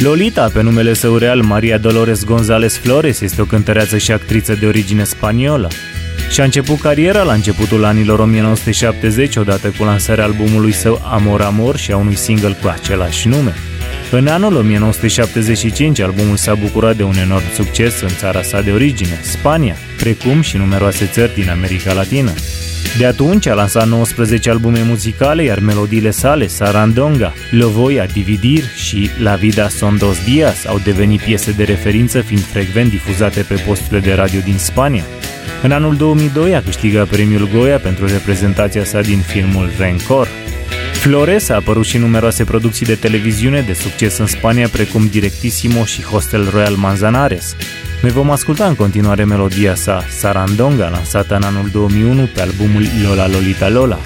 Lolita, pe numele său real Maria Dolores González Flores, este o cântăreață și actriță de origine spaniolă. Și-a început cariera la începutul anilor 1970, odată cu lansarea albumului său Amor Amor și a unui single cu același nume. În anul 1975, albumul s-a bucurat de un enorm succes în țara sa de origine, Spania, precum și numeroase țări din America Latină. De atunci a lansat 19 albume muzicale, iar melodiile sale, Sarandonga, Lo voy a dividir și La vida son dos días, au devenit piese de referință, fiind frecvent difuzate pe posturile de radio din Spania. În anul 2002 a câștigat premiul Goya pentru reprezentația sa din filmul Rencor. Flores a apărut și numeroase producții de televiziune de succes în Spania, precum Directissimo și Hostel Royal Manzanares. Noi vom asculta în continuare melodia sa, Sarandonga, lansată în anul 2001 pe albumul Lola Lolita Lola.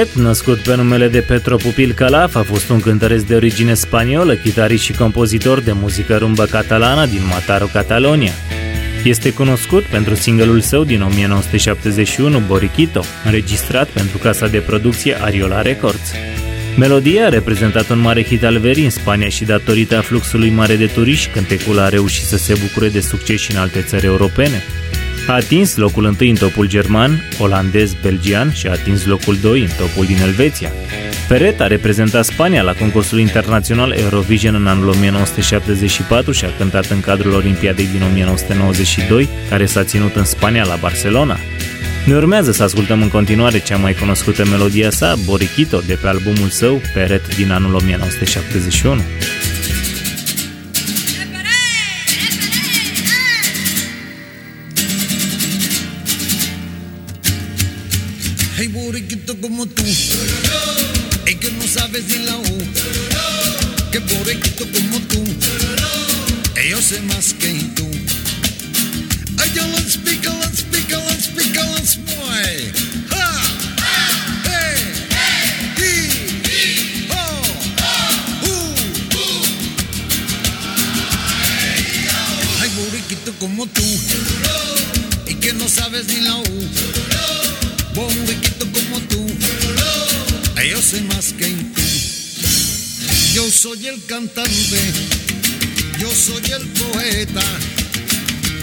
Peret, născut pe numele de Petro Pupil Calaf, a fost un cântăresc de origine spaniolă, chitarist și compozitor de muzică rumbă catalană din Mataro, Catalonia. Este cunoscut pentru singurul său din 1971, Borichito, înregistrat pentru casa de producție Ariola Records. Melodia a reprezentat un mare hit al verii în Spania și datorită fluxului mare de turiști, cântecul a reușit să se bucure de succes și în alte țări europene. A atins locul întâi în topul german, olandez, belgian și a atins locul 2 în topul din Elveția. Peret a reprezentat Spania la concursul internațional Eurovision în anul 1974 și a cântat în cadrul Olimpiadei din 1992, care s-a ținut în Spania la Barcelona. Ne urmează să ascultăm în continuare cea mai cunoscută melodia sa, Borichito, de pe albumul său, Peret din anul 1971. Hey, boriquito como tú, es que no sabes ni la U. Que boriquito como tú, yo sé más que tú. Ay, yo speak, let's speak, let's boy. Ha! Hey! Hi! Ho! Uh! Ay, boriquito como tú, y que no sabes ni la U. Yo soy el cantante, yo soy el poeta,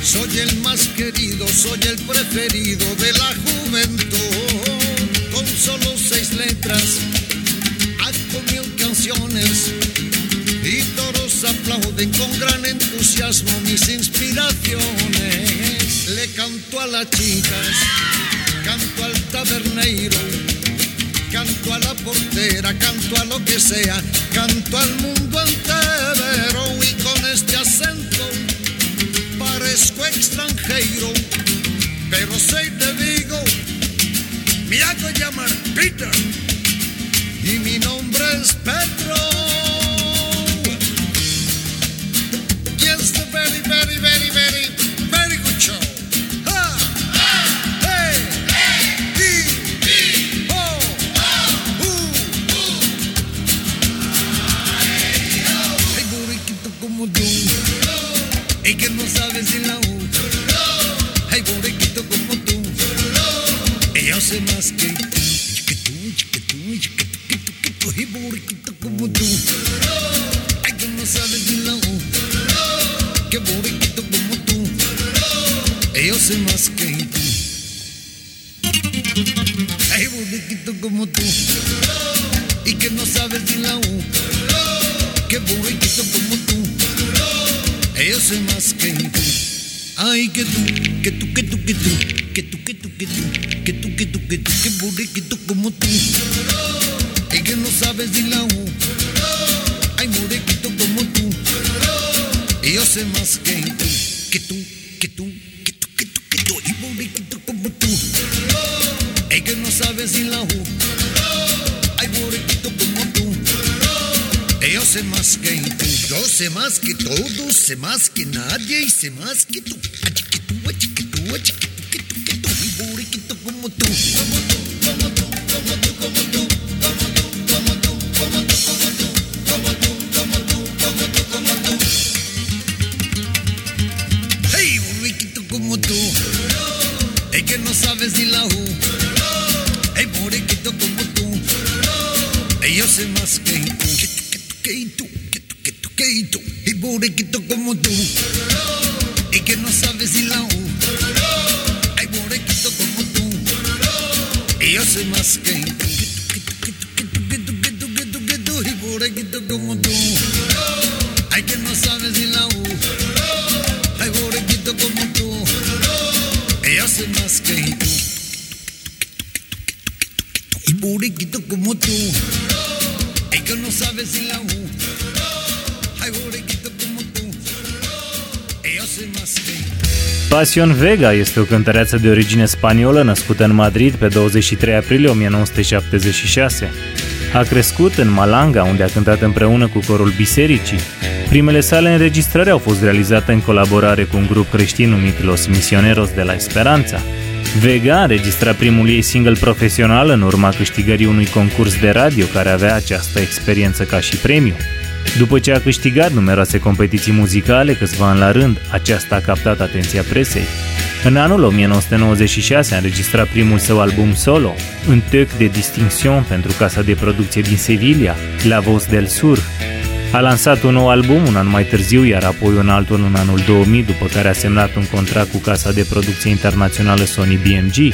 soy el más querido, soy el preferido de la juventud. Con solo seis letras, hago mil canciones y todos aplauden con gran entusiasmo mis inspiraciones. Le canto a las chicas, canto al taberneiro, canto a la portera, canto a lo que sea, canto al mundo entero y con este acento parezco extranjero, pero soy de Vigo, me hago llamar Peter y mi nombre es Pedro. Y que no sabes ni la U. Ay, boriquito como tú, y yo sé más que tú. Que tú, que tú, que que que como tú. Ay, que no sabes ni la U. Que boriquito como tú, y yo sé más que Ay, que tú, que tú, que tú, que tú, que tú, que tú, que tú, que tú, que tú, que tú, que burriquito como tú, y que no sabes ni la U. Ay, burriquito como tú, yo sé más que tú, que tú, que tú, que tú, que tú, que tú, y burriquito como tú, y que no sabes ni la U. Ay, burriquito como tú. Yo sé más que tú, yo sé más que todos, sé más que nadie y sé más que tú. Passion Vega este o cântăreață de origine spaniolă născută în Madrid pe 23 aprilie 1976. A crescut în Malanga, unde a cântat împreună cu corul bisericii. Primele sale înregistrări au fost realizate în colaborare cu un grup creștin numit Los Misioneros de la Esperanța. Vega a înregistrat primul ei single profesional în urma câștigării unui concurs de radio care avea această experiență ca și premiu. După ce a câștigat numeroase competiții muzicale câțiva ani la rând, aceasta a captat atenția presei. În anul 1996 a înregistrat primul său album solo, un tec de distinction pentru casa de producție din Sevilla, La Voz del Sur. A lansat un nou album un an mai târziu, iar apoi un altul în anul 2000, după care a semnat un contract cu casa de producție internațională Sony BMG.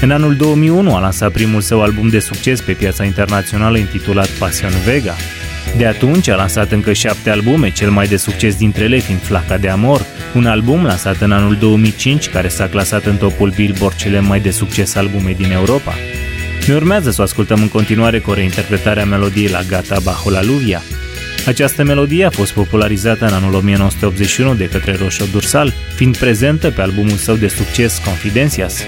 În anul 2001 a lansat primul său album de succes pe piața internațională intitulat Passion Vega. De atunci a lansat încă șapte albume, cel mai de succes dintre ele fiind Flaca de Amor, un album lansat în anul 2005 care s-a clasat în topul Billboard cele mai de succes albume din Europa. Ne urmează să o ascultăm în continuare cu o reinterpretare a melodiei la Gata Bajo la Luvia. Această melodie a fost popularizată în anul 1981 de către Roșo Dursal, fiind prezentă pe albumul său de succes Confidencias.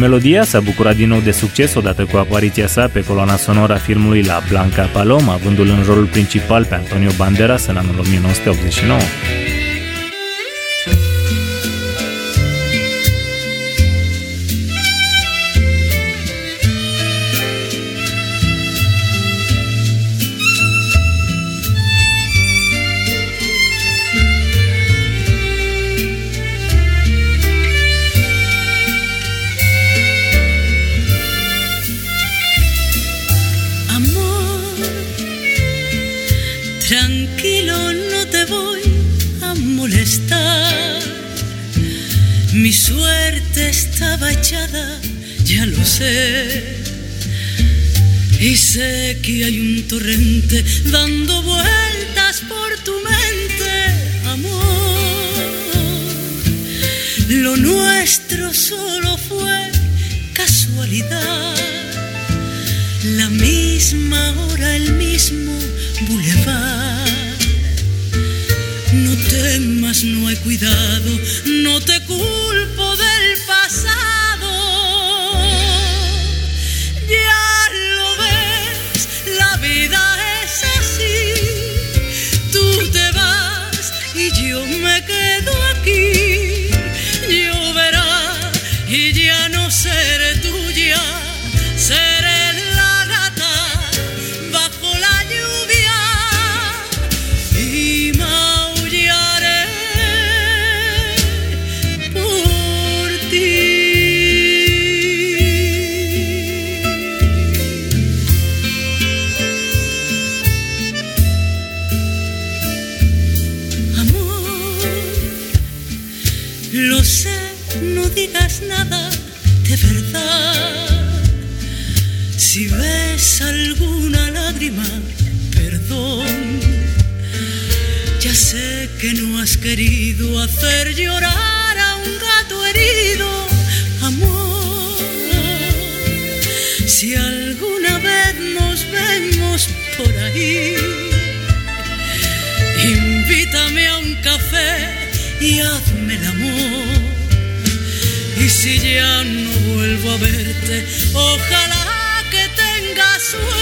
Melodia s-a bucurat din nou de succes odată cu apariția sa pe coloana sonoră a filmului La Blanca Paloma, avându-l în rolul principal pe Antonio Banderas în anul 1989. Ya lo sé. Y sé que hay un torrente dando vueltas por tu mente, amor. Lo nuestro solo fue casualidad. La misma hora, el mismo bulevar. No temas, no hay cuidado, no te culpo querido hacer llorar a un gato herido, amor. Si alguna vez nos vemos por ahí, invítame a un café y hazme el amor. Y si ya no vuelvo a verte, ojalá que tengas suerte.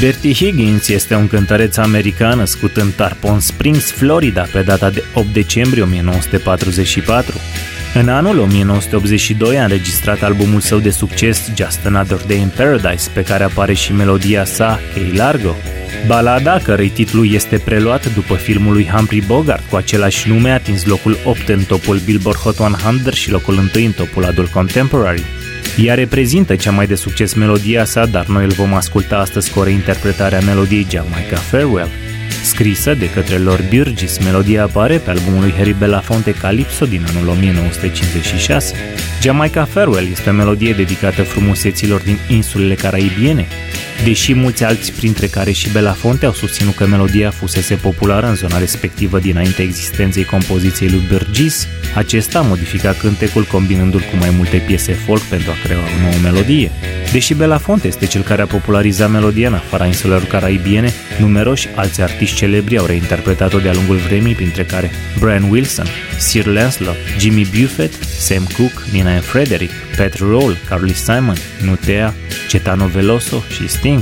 Bertie Higgins este un cântăreț american născut în Tarpon Springs, Florida, pe data de 8 decembrie 1944. În anul 1982 a înregistrat albumul său de succes Just Another Day in Paradise, pe care apare și melodia sa Hey Largo. Balada, cărei titlu este preluat după filmul lui Humphrey Bogart cu același nume, a atins locul 8 în topul Billboard Hot 100 și locul 1 în topul Adult Contemporary. Ea reprezintă cea mai de succes melodia sa, dar noi îl vom asculta astăzi cu o reinterpretare a melodiei Jamaica Farewell. Scrisă de către Lord Burgess, melodia apare pe albumul lui Harry Belafonte Calypso din anul 1956. Jamaica Farewell este o melodie dedicată frumuseților din insulele caraibiene, Deși mulți alți, printre care și Belafonte, au susținut că melodia fusese populară în zona respectivă dinainte existenței compoziției lui Burgess, acesta a modificat cântecul combinându-l cu mai multe piese folk pentru a crea o nouă melodie. Deși Belafonte este cel care a popularizat melodia în afara insulelor caraibiene, numeroși alți artiști celebri au reinterpretat-o de-a lungul vremii, printre care Brian Wilson, Sir Lancelot, Jimmy Buffett, Sam Cooke, Nina and Frederick, Pat Roll, Carly Simon, Nutea, Cetano Veloso și Sting.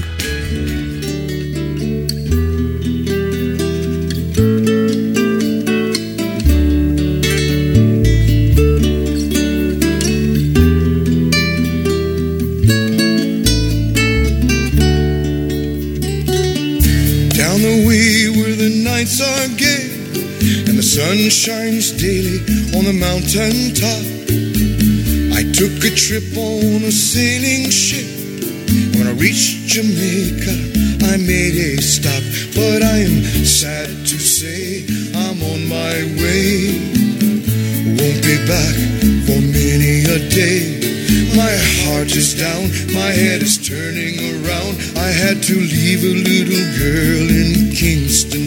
Sun shines daily on the mountain top. I took a trip on a sailing ship. When I reached Jamaica, I made a stop. But I am sad to say I'm on my way. Won't be back for many a day. My heart is down, my head is turning around. I had to leave a little girl in Kingston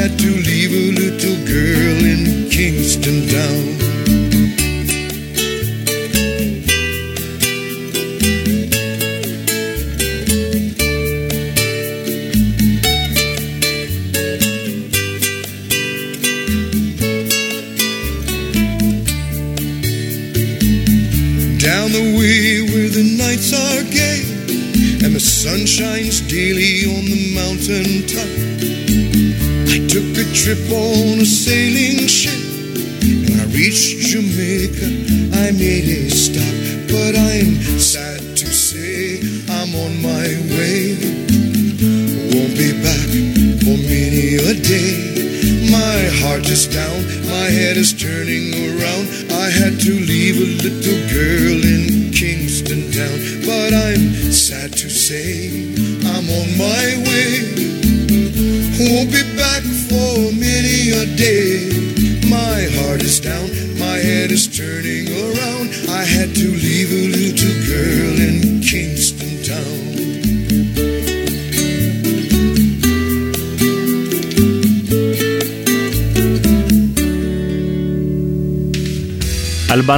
had to leave a little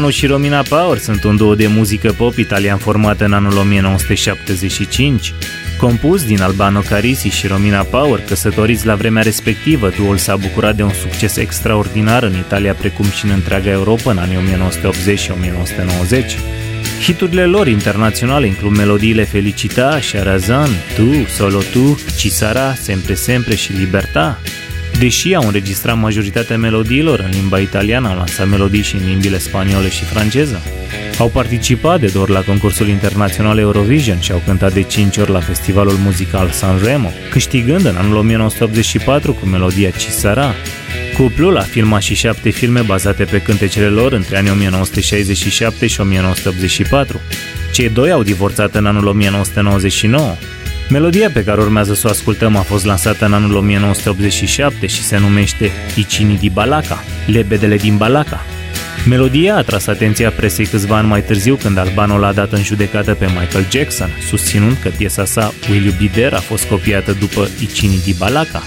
Albano și Romina Power sunt un duo de muzică pop italian format în anul 1975. Compus din Albano Carisi și Romina Power, căsătoriți la vremea respectivă, duol s-a bucurat de un succes extraordinar în Italia precum și în întreaga Europa în anii 1980 și 1990. Hiturile lor internaționale includ melodiile Felicita, Sharazan, Tu, Solo Tu, Cisara, Sempre Sempre și Liberta, Deși au înregistrat majoritatea melodiilor în limba italiană, au lansat melodii și în limbile spaniole și franceză. Au participat de doar la concursul internațional Eurovision și au cântat de 5 ori la festivalul muzical Sanremo, câștigând în anul 1984 cu melodia Cisara. Cuplul a filmat și șapte filme bazate pe cântecele lor între anii 1967 și 1984. Cei doi au divorțat în anul 1999 Melodia pe care urmează să o ascultăm a fost lansată în anul 1987 și se numește Icini di Balaca, lebedele din Balaca. Melodia a tras atenția presei câțiva ani mai târziu când Albano l-a dat în judecată pe Michael Jackson, susținând că piesa sa Will You Be There a fost copiată după Icini di Balaca.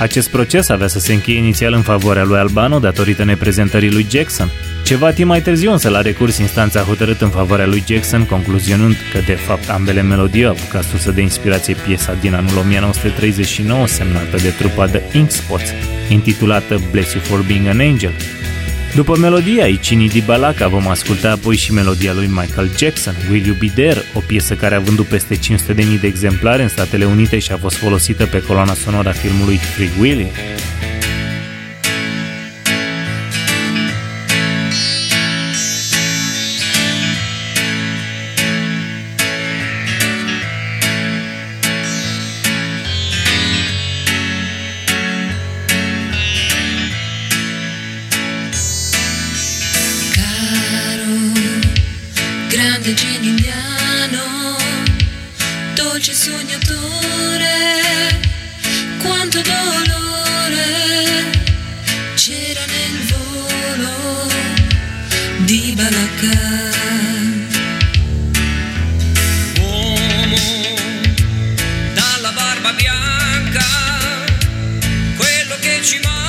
Acest proces avea să se încheie inițial în favoarea lui Albano datorită neprezentării lui Jackson, ceva timp mai târziu însă la recurs instanța a hotărât în favoarea lui Jackson, concluzionând că de fapt ambele melodii au apucat sursă de inspirație piesa din anul 1939 semnată de trupa The Ink Spots, intitulată Bless You For Being An Angel. După melodia Icini di Balaca vom asculta apoi și melodia lui Michael Jackson, Will You Be There, o piesă care a vândut peste 500.000 de exemplare în Statele Unite și a fost folosită pe coloana sonoră a filmului Free Willy. that you might.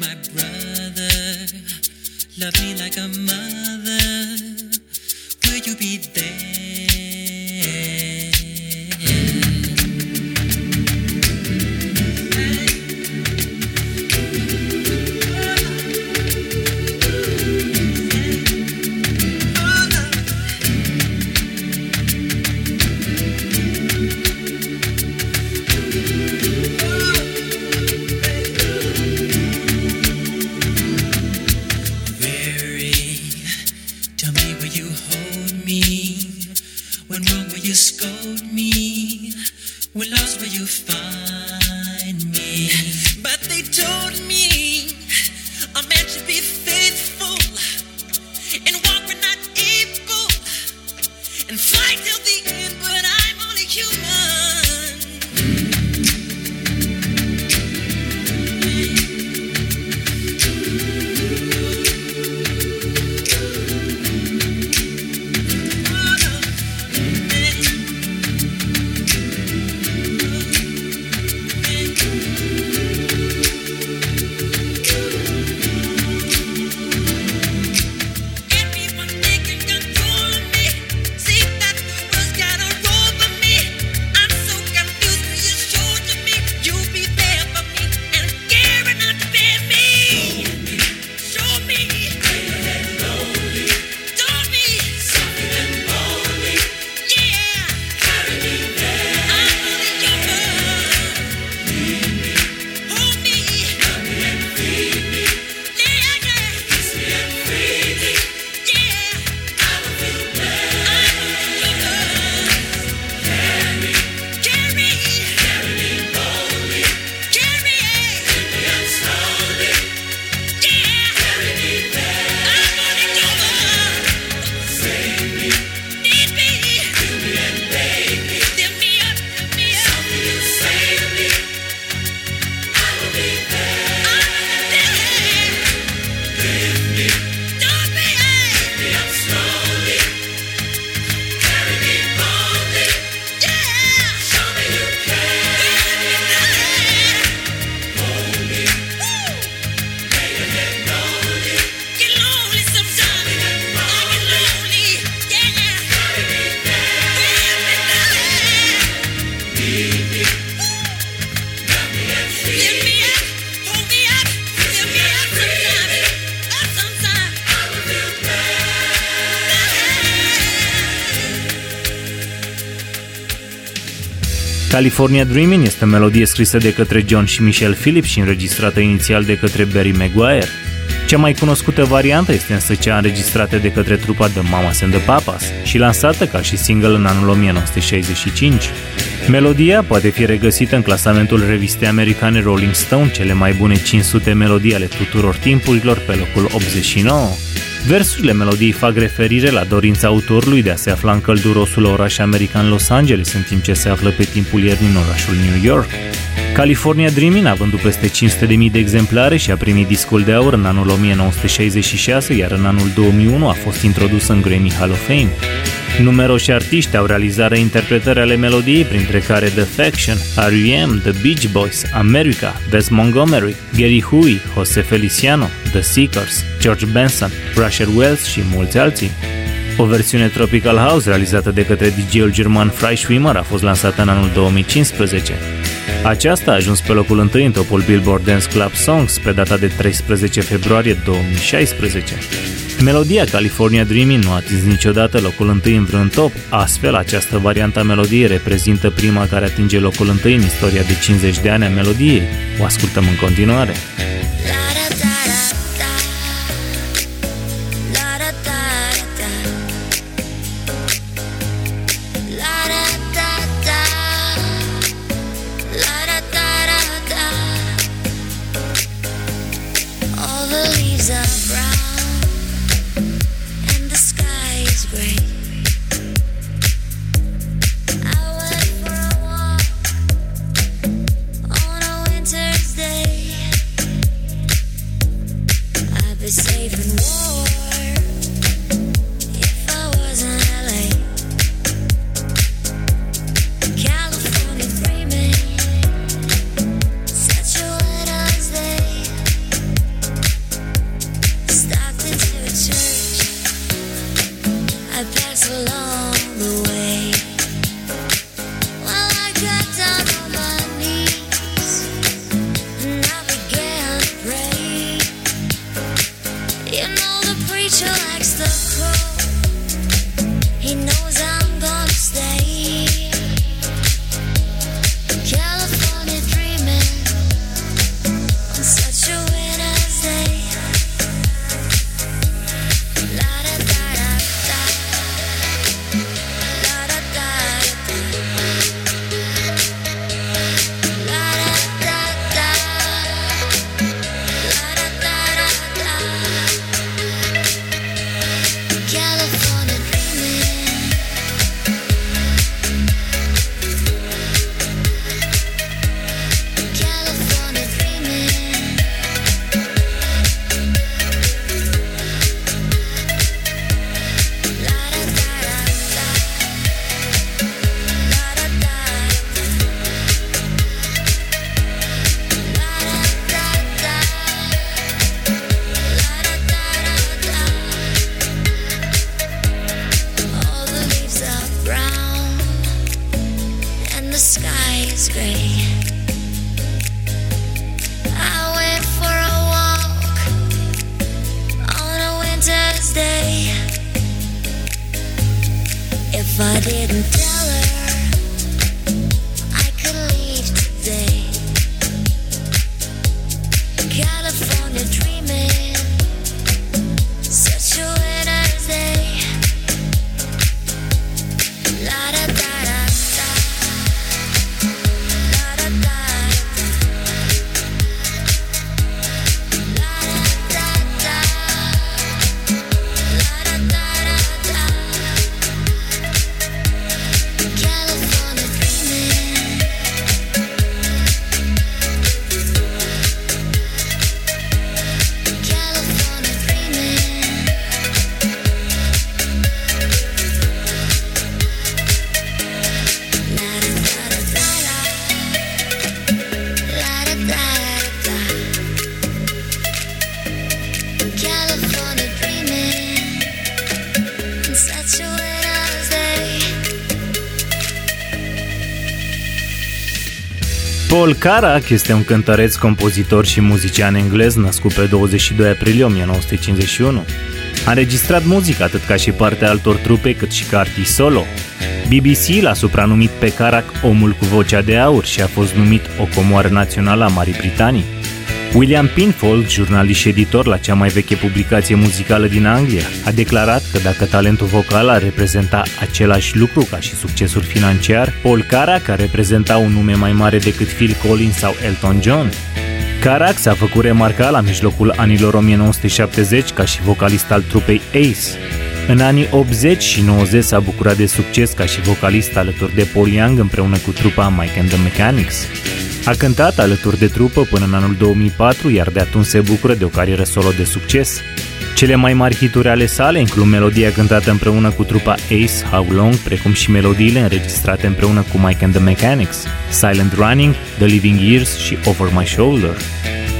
my brother. Love me like a mother. Will you be there? California Dreaming este o melodie scrisă de către John și Michelle Phillips și înregistrată inițial de către Barry Maguire. Cea mai cunoscută variantă este însă cea înregistrată de către trupa The Mamas and the Papas și lansată ca și single în anul 1965. Melodia poate fi regăsită în clasamentul revistei americane Rolling Stone, cele mai bune 500 melodii ale tuturor timpurilor pe locul 89. Versurile melodiei fac referire la dorința autorului de a se afla în căldurosul oraș american Los Angeles în timp ce se află pe timpul iernii în orașul New York. California Dreaming a vândut peste 500.000 de exemplare și a primit discul de aur în anul 1966, iar în anul 2001 a fost introdus în Grammy Hall of Fame. Numeroși artiști au realizat reinterpretări ale melodiei, printre care The Faction, R.E.M., The Beach Boys, America, Wes Montgomery, Gary Huey, Jose Feliciano, The Seekers, George Benson, Rusher Wells și mulți alții. O versiune Tropical House realizată de către DJ-ul german Freischwimmer a fost lansată în anul 2015. Aceasta a ajuns pe locul întâi în topul Billboard Dance Club Songs pe data de 13 februarie 2016. Melodia California Dreaming nu a atins niciodată locul întâi în vreun top, astfel această variantă a melodiei reprezintă prima care atinge locul întâi în istoria de 50 de ani a melodiei. O ascultăm în continuare. Paul Carrack este un cântăreț, compozitor și muzician englez născut pe 22 aprilie 1951. A înregistrat muzică atât ca și partea altor trupe cât și ca artist solo. BBC l-a supranumit pe Carrack omul cu vocea de aur și a fost numit o comoară națională a Marii Britanii. William Pinfold, jurnalist și editor la cea mai veche publicație muzicală din Anglia, a declarat că dacă talentul vocal ar reprezenta același lucru ca și succesul financiar, Paul Carrack ar reprezenta un nume mai mare decât Phil Collins sau Elton John. Carrack s-a făcut remarca la mijlocul anilor 1970 ca și vocalist al trupei Ace. În anii 80 și 90 s-a bucurat de succes ca și vocalist alături de Paul Young împreună cu trupa Mike and the Mechanics. A cântat alături de trupă până în anul 2004, iar de atunci se bucură de o carieră solo de succes. Cele mai mari hituri ale sale includ melodia cântată împreună cu trupa Ace, How Long, precum și melodiile înregistrate împreună cu Mike and the Mechanics, Silent Running, The Living Years și Over My Shoulder.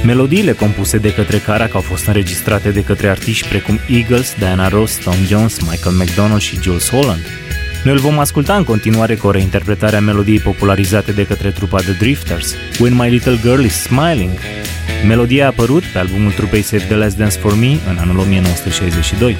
Melodiile compuse de către Carac au fost înregistrate de către artiști precum Eagles, Diana Ross, Tom Jones, Michael McDonald și Jules Holland. Noi îl vom asculta în continuare cu o reinterpretare a melodiei popularizate de către trupa The Drifters, When My Little Girl Is Smiling. Melodia a apărut pe albumul trupei Save the Last Dance For Me în anul 1962.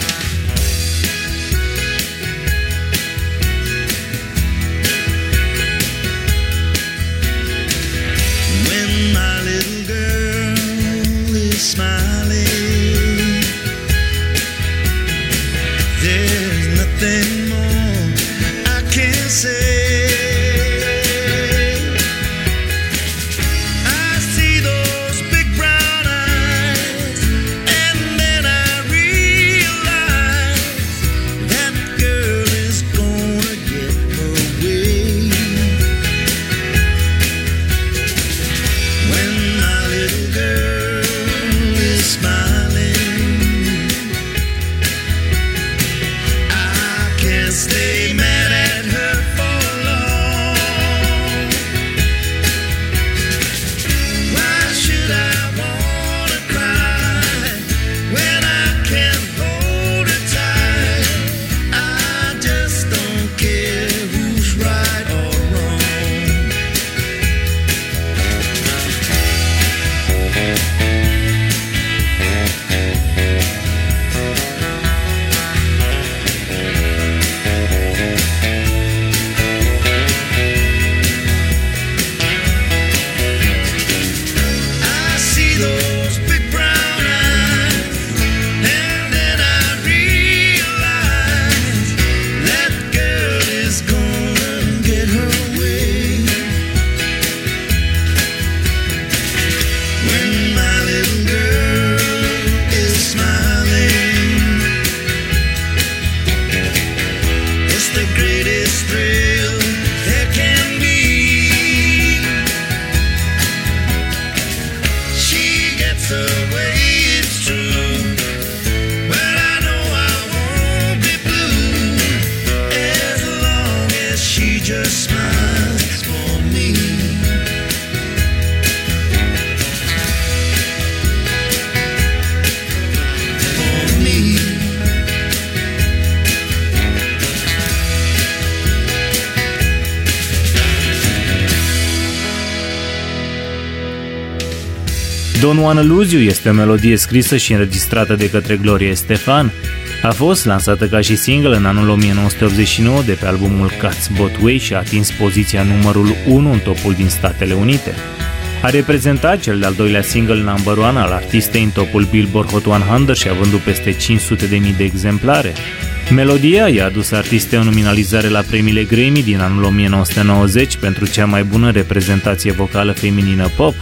Don Wanna Lose You este o melodie scrisă și înregistrată de către Gloria Estefan. A fost lansată ca și single în anul 1989 de pe albumul Cuts Both Way și a atins poziția numărul 1 în topul din Statele Unite. A reprezentat cel de-al doilea single number one al artistei în topul Billboard Hot 100 și a vândut peste 500.000 de exemplare. Melodia i-a adus artistei o nominalizare la premiile Grammy din anul 1990 pentru cea mai bună reprezentație vocală feminină pop.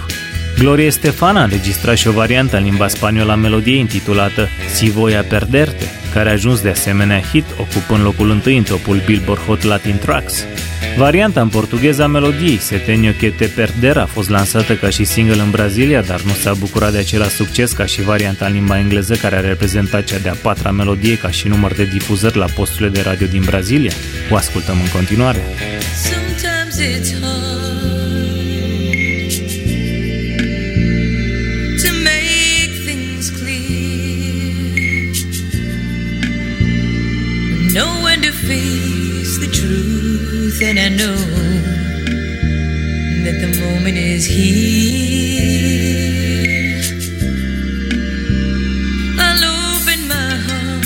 Gloria Stefan a înregistrat și o variantă în limba spaniolă a melodiei intitulată Si voy a perderte, care a ajuns de asemenea hit, ocupând locul întâi în topul Billboard Hot Latin Tracks. Varianta în portugheză a melodiei, Setenio que te perder, a fost lansată ca și single în Brazilia, dar nu s-a bucurat de același succes ca și varianta în limba engleză, care a reprezentat cea de-a patra melodie ca și număr de difuzări la posturile de radio din Brazilia. O ascultăm în continuare. Sometimes it's hard. Face the truth, and I know that the moment is here. I'll open my heart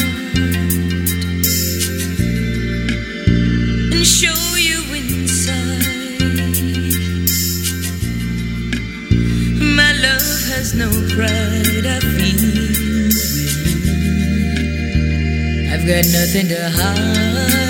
and show you inside. My love has no pride, I've got nothing to hide.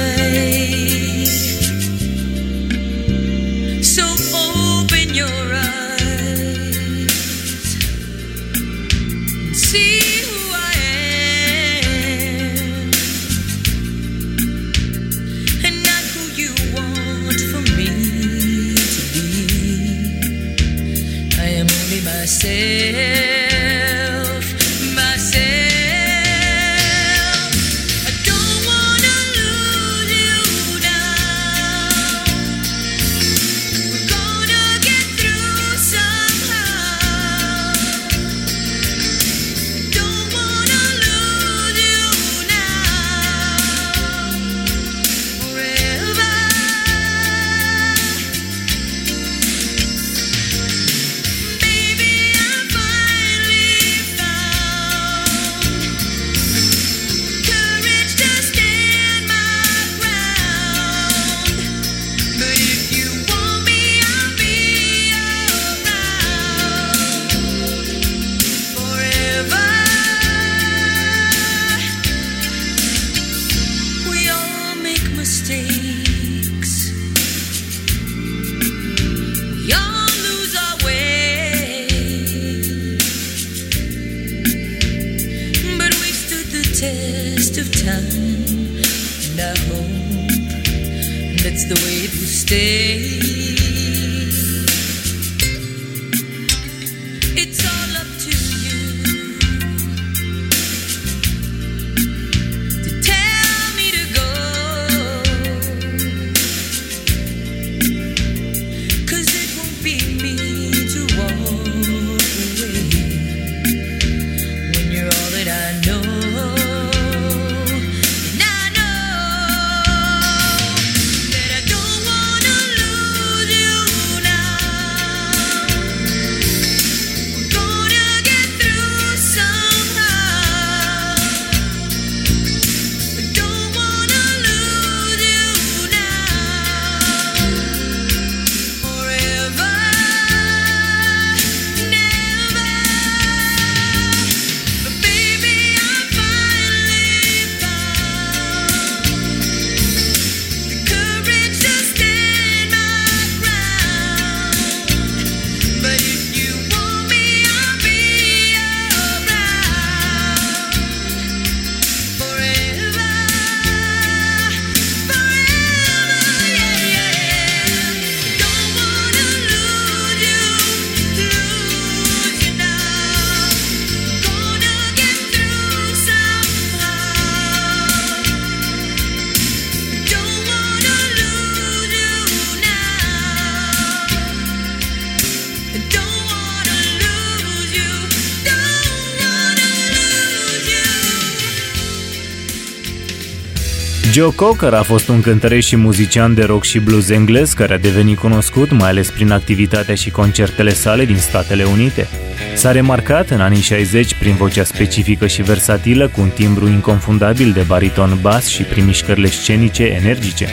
Joe Cocker a fost un cântăreș și muzician de rock și blues englez care a devenit cunoscut mai ales prin activitatea și concertele sale din Statele Unite. S-a remarcat în anii 60 prin vocea specifică și versatilă cu un timbru inconfundabil de bariton bas și prin mișcările scenice energice.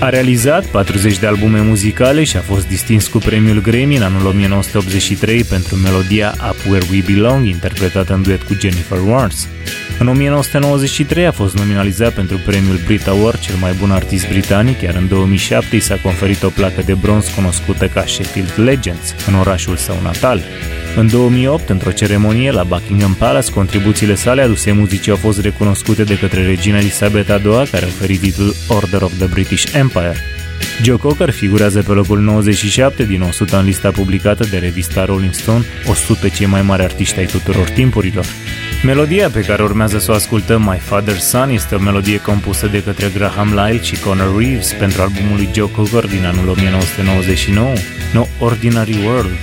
A realizat 40 de albume muzicale și a fost distins cu premiul Grammy în anul 1983 pentru melodia Up Where We Belong, interpretată în duet cu Jennifer Warnes. În 1993 a fost nominalizat pentru premiul Brit Award, cel mai bun artist britanic, iar în 2007 i s-a conferit o placă de bronz cunoscută ca Sheffield Legends, în orașul său natal. În 2008, într-o ceremonie la Buckingham Palace, contribuțiile sale aduse muzicii au fost recunoscute de către regina Elisabeta II, care a oferit titlul Order of the British Empire. Joe Cocker figurează pe locul 97 din 100 în lista publicată de revista Rolling Stone 100 cei mai mari artiști ai tuturor timpurilor. Melodia pe care urmează să o ascultăm, My Father's Son, este o melodie compusă de către Graham Lyle și Connor Reeves pentru albumul lui Joe Cocker din anul 1999, No Ordinary World.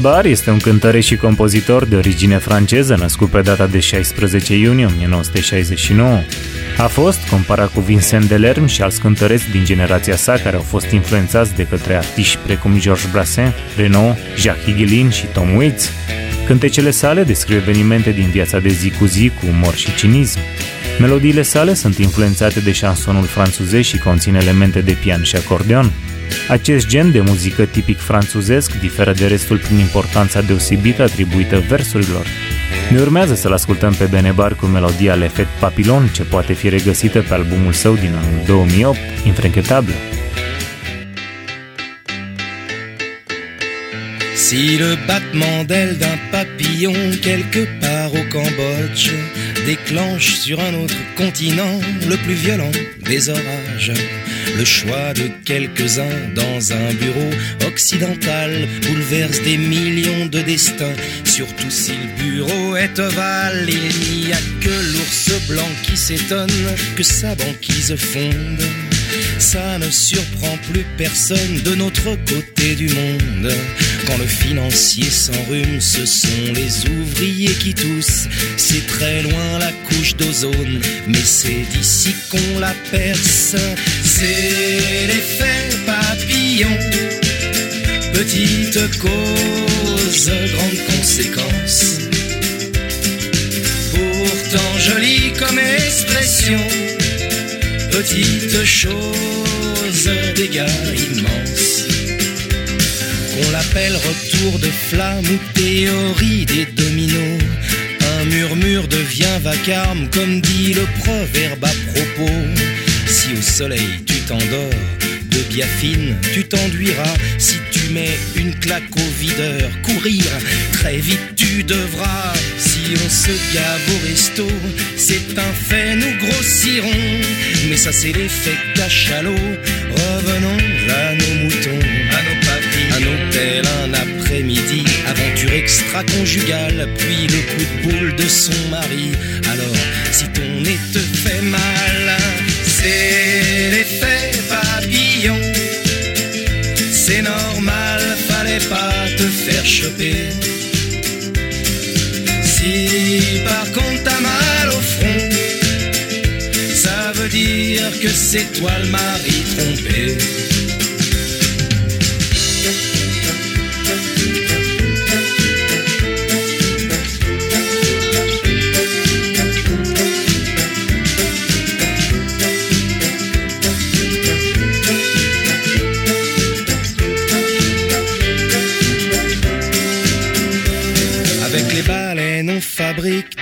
Benebar este un cântăreț și compozitor de origine franceză, născut pe data de 16 iunie 1969. A fost comparat cu Vincent Delerme și alți cântăreți din generația sa care au fost influențați de către artiști precum Georges Brassens, Renaud, Jacques Higelin și Tom Waits. Cântecele sale descriu evenimente din viața de zi cu zi cu umor și cinism. Melodiile sale sunt influențate de șansonul franțuzesc și conțin elemente de pian și acordeon. Acest gen de muzică tipic franțuzesc diferă de restul prin importanța deosebită atribuită versurilor. Ne urmează să-l ascultăm pe Benebar cu melodia L'Effet Papillon, ce poate fi regăsită pe albumul său din anul 2008, Infrenchetable. Si le battement d'aile d'un papillon quelque part au Cambodge déclenche sur un autre continent le plus violent des orages, Le choix de quelques-uns dans un bureau occidental bouleverse des millions de destins. Surtout si le bureau est ovale, il n'y a que l'ours blanc qui s'étonne que sa banquise fonde. Ça ne surprend plus personne de notre côté du monde. Quand le financier s'enrhume, ce sont les ouvriers qui toussent. C'est très loin la couche d'ozone, mais c'est d'ici qu'on la perce. C'est l'effet papillon. Petite cause, grande conséquence. Pourtant jolie comme expression petite chose, dégâts immenses. Qu'on l'appelle retour de flamme ou théorie des dominos. Un murmure devient vacarme, comme dit le proverbe à propos. Si au soleil tu t'endors, de biafine tu t'enduiras. Si tu mets une claque au videur, courir, très vite tu devras. Si on se gave au resto, c'est un fait, nous grossirons. Mais ça c'est l'effet cachalot. Revenons à nos moutons, à nos papilles, un hôtel, un après-midi, aventure extra-conjugale, puis le coup de boule de son mari. Alors, si ton nez te fait mal, c'est l'effet Si par contre t'as mal au front, ça veut dire que c'est toi le mari trompé.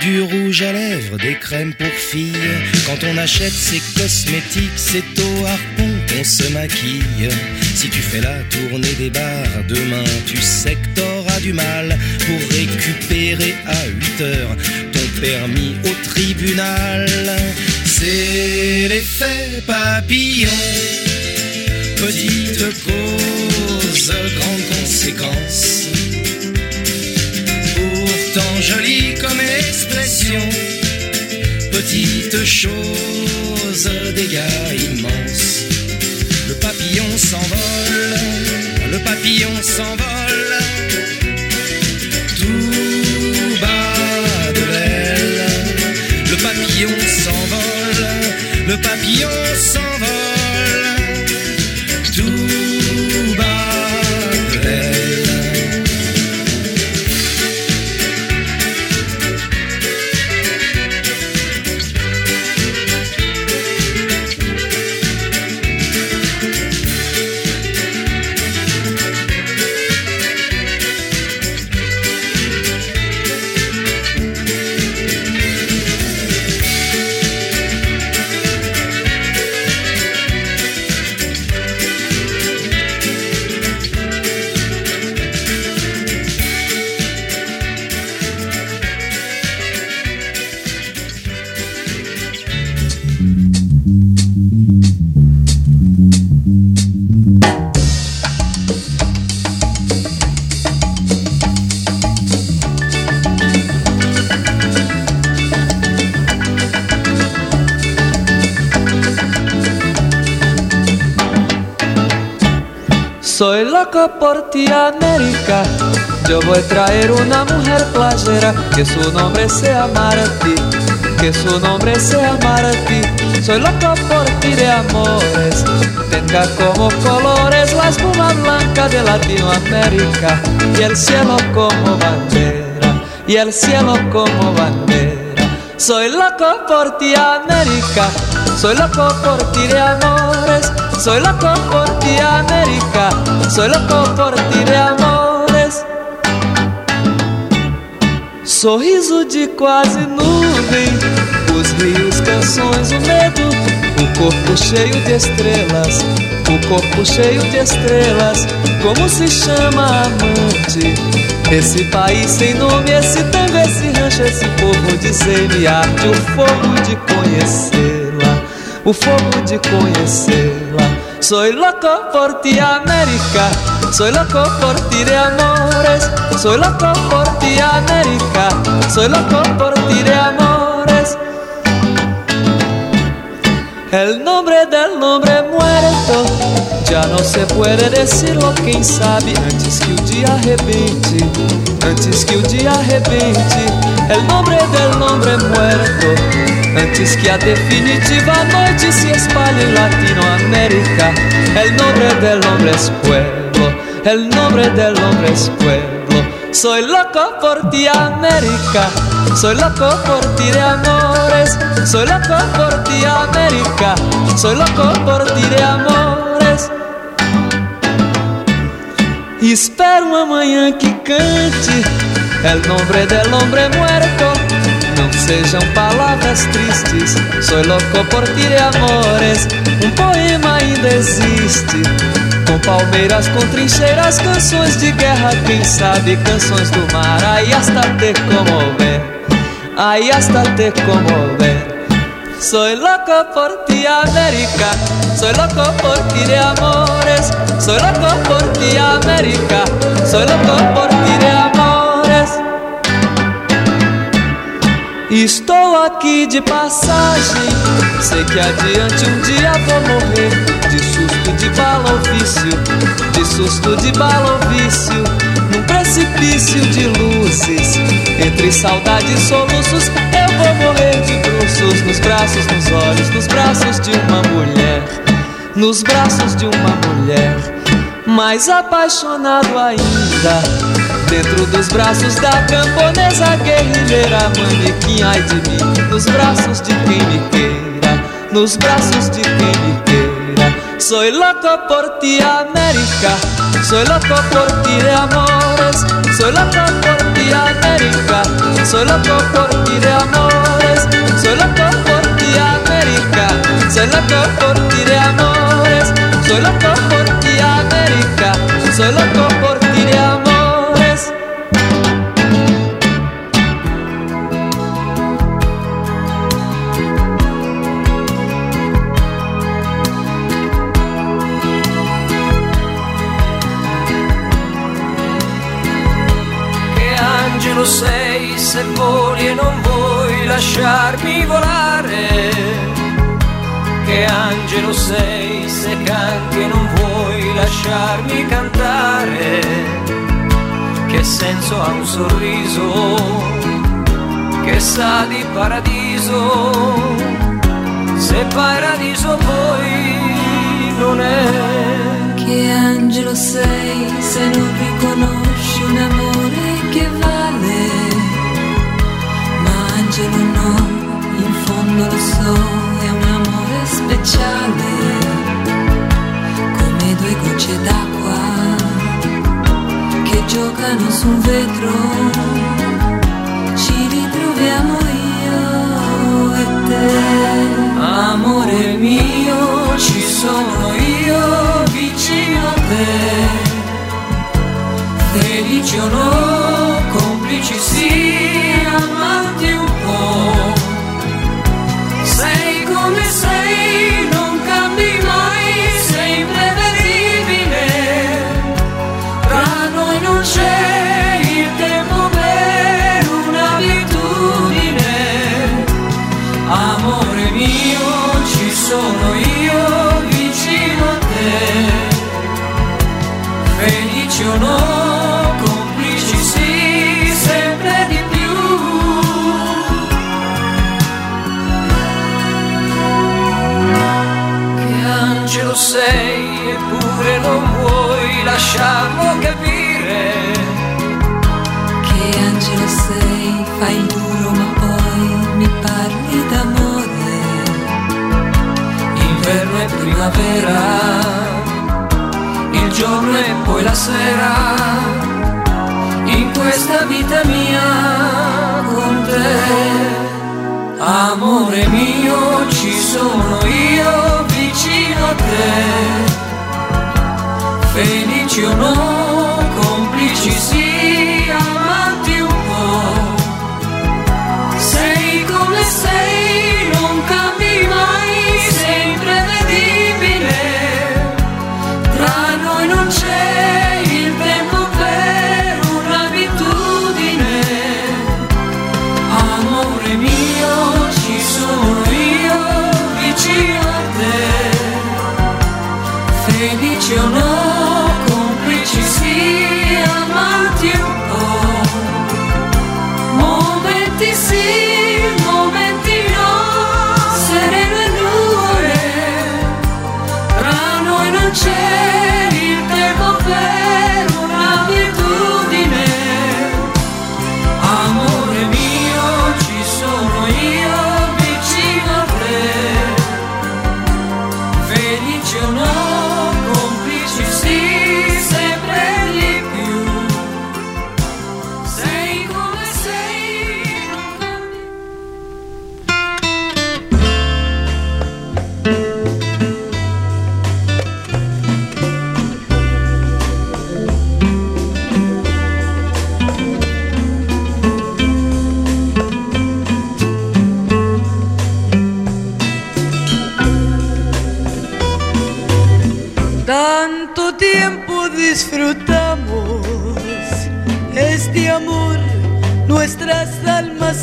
Du rouge à lèvres, des crèmes pour filles. Quand on achète ses cosmétiques, c'est au harpon qu'on se maquille. Si tu fais la tournée des bars, demain tu sais que t'auras du mal pour récupérer à 8 heures ton permis au tribunal. C'est l'effet papillon, petite cause, grande conséquence. Petite chose, dégâts immenses. Le papillon s'envole, le papillon s'envole, tout bas de l'aile. Le papillon s'envole, le papillon s'envole, Soy loco por ti, América. Yo voy a traer una mujer playera que su nombre sea Martí, que su nombre sea Martí. Soy loco por ti de amores, tenga como colores la espuma blanca de Latinoamérica y el cielo como bandera, y el cielo como bandera. Soy loco por ti, América. Soy loco por ti de amores. Soy loco por ti, América. Soy loco por ti de amores. Sorriso de quase nuvem. Os rios, canções, o medo. O corpo cheio de estrelas. O corpo cheio de estrelas. Como se chama amante? Esse país sem nome, esse tango, esse rancho, esse povo de semi-arte, o fogo de conhecê-la, o fogo de conhecê-la. Soy loco por ti, América. Soy loco por ti de amores. Soy loco por ti, América. Soy loco por ti de amores. El nombre del nombre muerto já não se puede decirlo, quem sabe antes que o dia arrebente, antes que o dia arrebente, el nombre del nombre muerto, antes que a definitiva noite se espalhe em Latinoamérica, el nombre del hombre es pueblo, el nombre del hombre es pueblo. Soy loco por ti, América. Soy loco por ti de amores. Soy loco por ti, América. Soy loco por ti de amores. Espero uma manhã que cante El nombre del hombre muerto. Não sejam palavras tristes. Soy loco por ti de amores. Um poema ainda existe. Com palmeiras, com trincheiras, canções de guerra, quem sabe canções do mar. Aí hasta te comover, aí hasta te comover. Soy loco por ti, América. Soy loco por ti de amores. Soy loco por ti, América. Soy loco por ti de amores. Estou aqui de passagem. Sei que adiante um dia vou morrer. De susto de bala ou vício. De susto de bala ou vício. Num precipício de luzes. Entre saudade e soluços. Eu vou morrer de bruços. Nos braços, nos olhos. Nos braços de uma mulher. Nos braços de uma mulher. Mais apaixonado ainda Dentro dos braços da camponesa guerrilheira Manequim, ai de mim. Nos braços de quem me queira Nos braços de quem me queira. Soy loco por ti, América. Soy loco por ti de amores. Soy loco por ti, América. Soy loco por ti de amores. Soy loco por ti, América. Soy loco por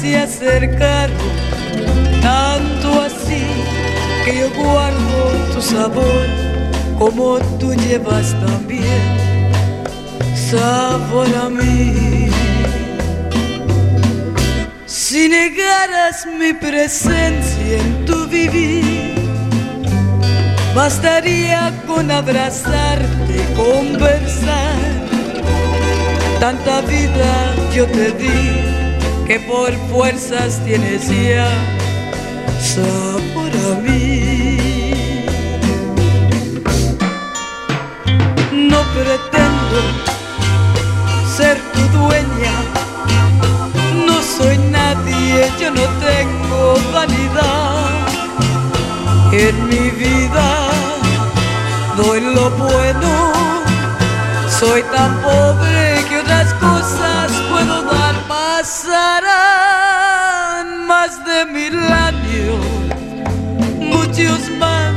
se acercaron, tanto así que yo guardo tu sabor como tú llevas también sabor a mí. Si negaras mi presencia en tu vivir, Bastaría con abrazarte, conversar. Tanta vida yo te di que por fuerzas tienes ya sabor a mí. No pretendo ser tu dueña, no soy nadie, yo no tengo vanidad en mi vida doy lo bueno. Soy tan pobre Pasarán más de mil años, muchos más.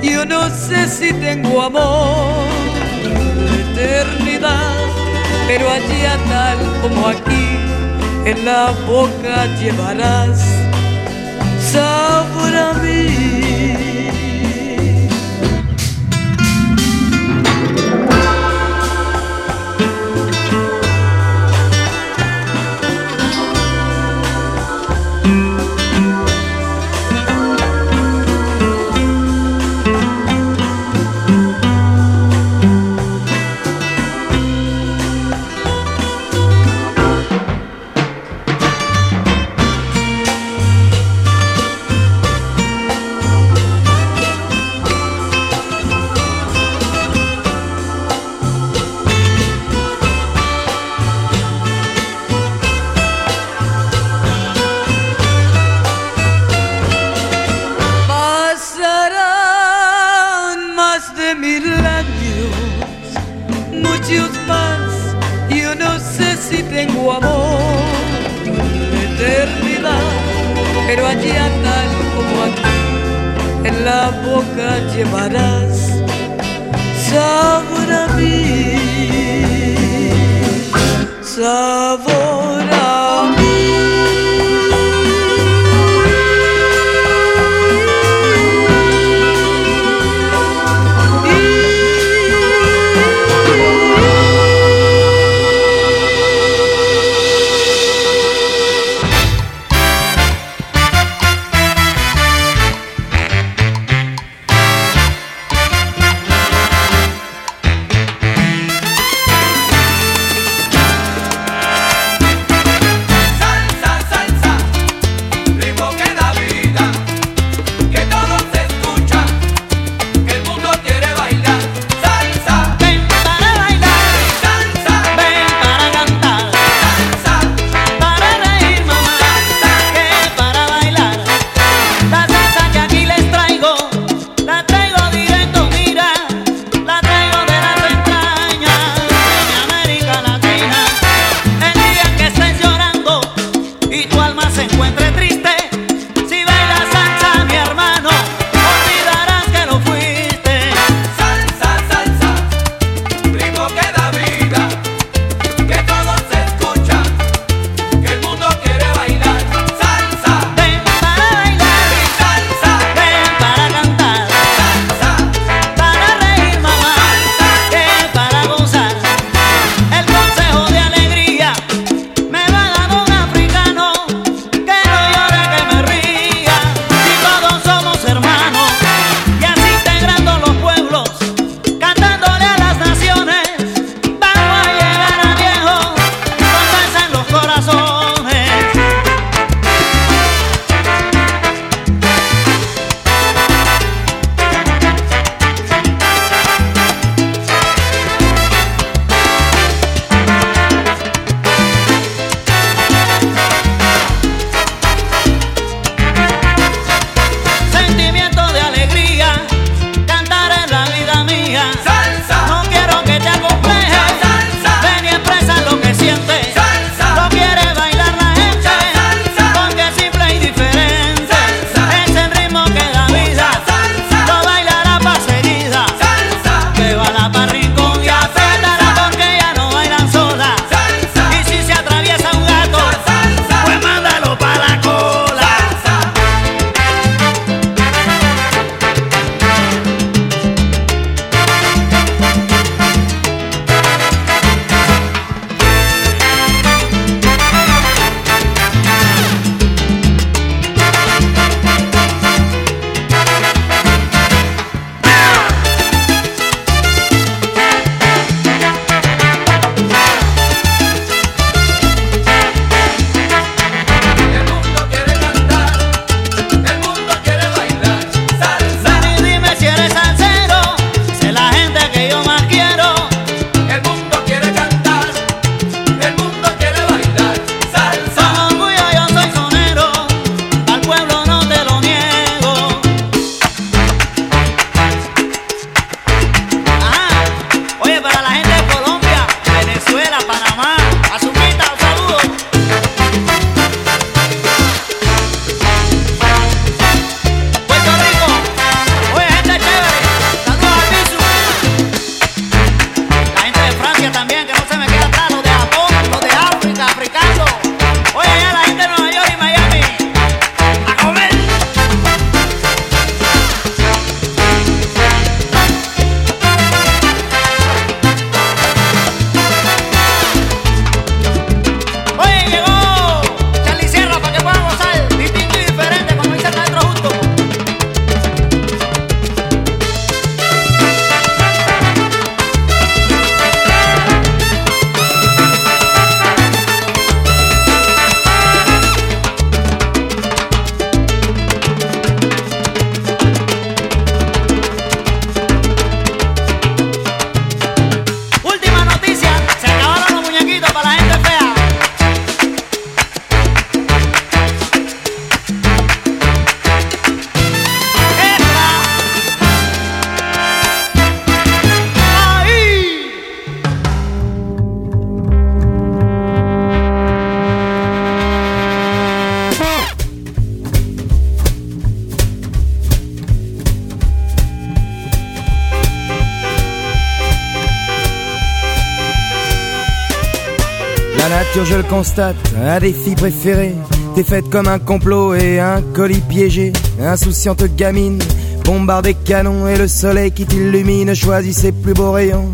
Yo no sé si tengo amor, la eternidad, pero allá tal como aquí, en la boca llevarás constate, un défi préféré. T'es faite comme un complot et un colis piégé. Insouciante gamine, bombarde des canons et le soleil qui t'illumine choisit ses plus beaux rayons.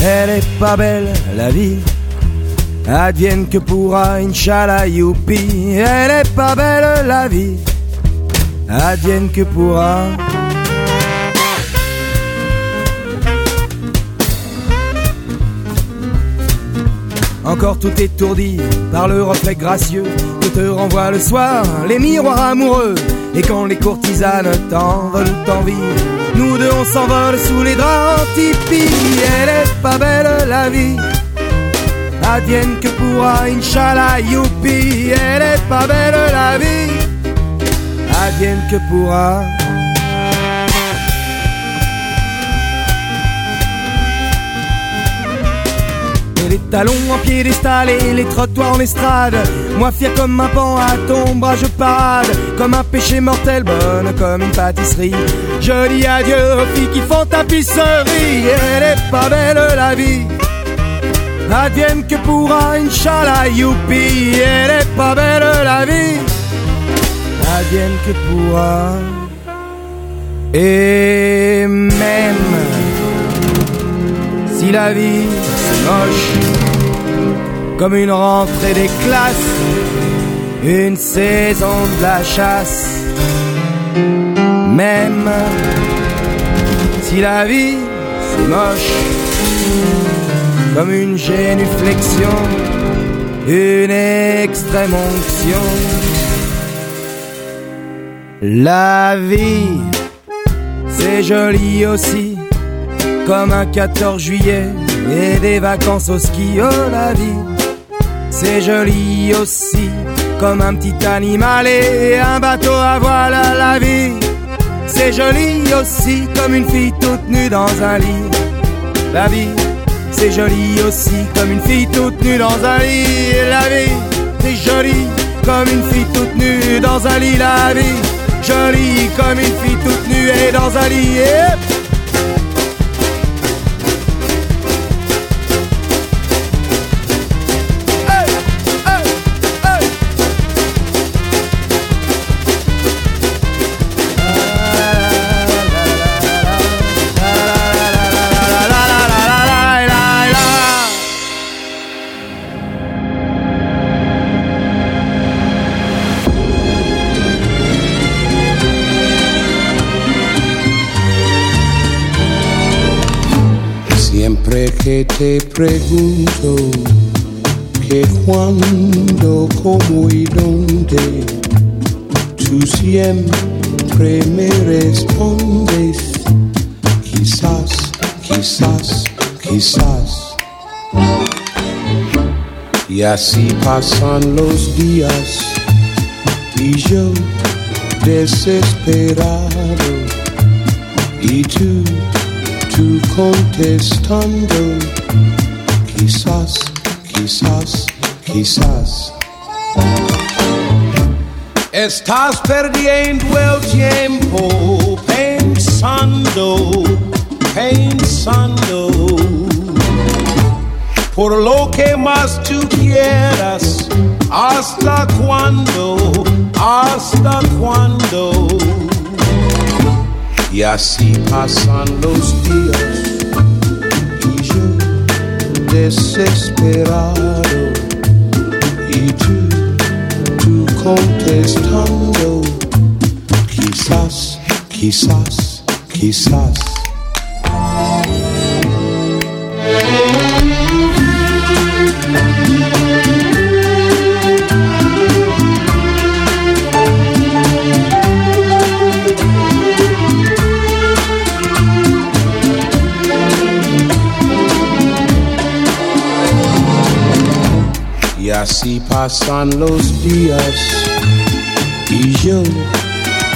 Elle est pas belle, la vie. Advienne que pourra, Inch'Allah, youpi. Elle est pas belle, la vie. Advienne que pourra. Encore tout étourdi par le reflet gracieux que te renvoie le soir les miroirs amoureux. Et quand les courtisanes t'envolent envie, nous deux on s'envole sous les draps tipi. Elle est pas belle la vie, advienne que pourra, Inch'Allah, youpi. Elle est pas belle la vie, advienne que pourra. Les talons en piédestal et les trottoirs en estrade. Moi fier comme un pan à ton bras je parade, comme un péché mortel, bonne comme une pâtisserie. Je dis adieu aux filles qui font tapisserie, elle est pas belle la vie. Advienne que pourra, Inch'Allah, youpi, elle est pas belle la vie. Advienne que pourra. Et même si la vie moche, comme une rentrée des classes, une saison de la chasse. Même si la vie c'est moche, comme une génuflexion, une extrême onction. La vie, c'est joli aussi, comme un 14 juillet et des vacances au ski, oh la vie, c'est joli aussi, comme un petit animal et un bateau à voile la vie. C'est joli aussi, comme une fille toute nue dans un lit. La vie, c'est joli aussi, comme une fille toute nue dans un lit. La vie, c'est joli, comme une fille toute nue dans un lit. La vie, jolie comme une fille toute nue et dans un lit. Te pregunto que cuando, cómo y dónde, tú siempre me respondes, quizás, quizás, quizás. Y así pasan los días y yo desesperado y tú tú contestando, quizás, quizás, quizás. Estás perdiendo el tiempo pensando, pensando por lo que más tú quieras. ¿Hasta cuándo? ¿Hasta cuándo? Y así pasan los días y yo desesperado y tú, tú contestando, quizás, quizás, quizás. Así pasan los días y yo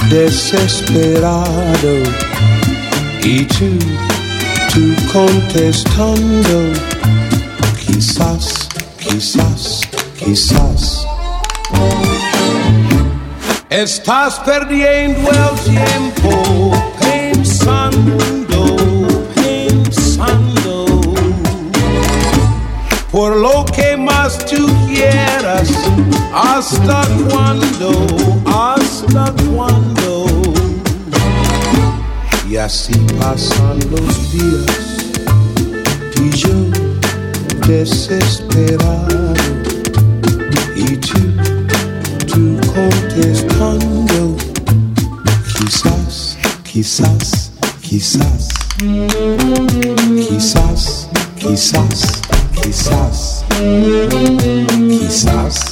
desesperado y tú, tú contestando, quizás, quizás, quizás. Estás perdiendo el tiempo pensando, quieras. ¿Hasta cuándo? ¿Hasta cuándo? Y así pasan los días y yo desesperado y tú, tú contestando, quizás, quizás, quizás, quizás, quizás, quizás, quizás, peace out.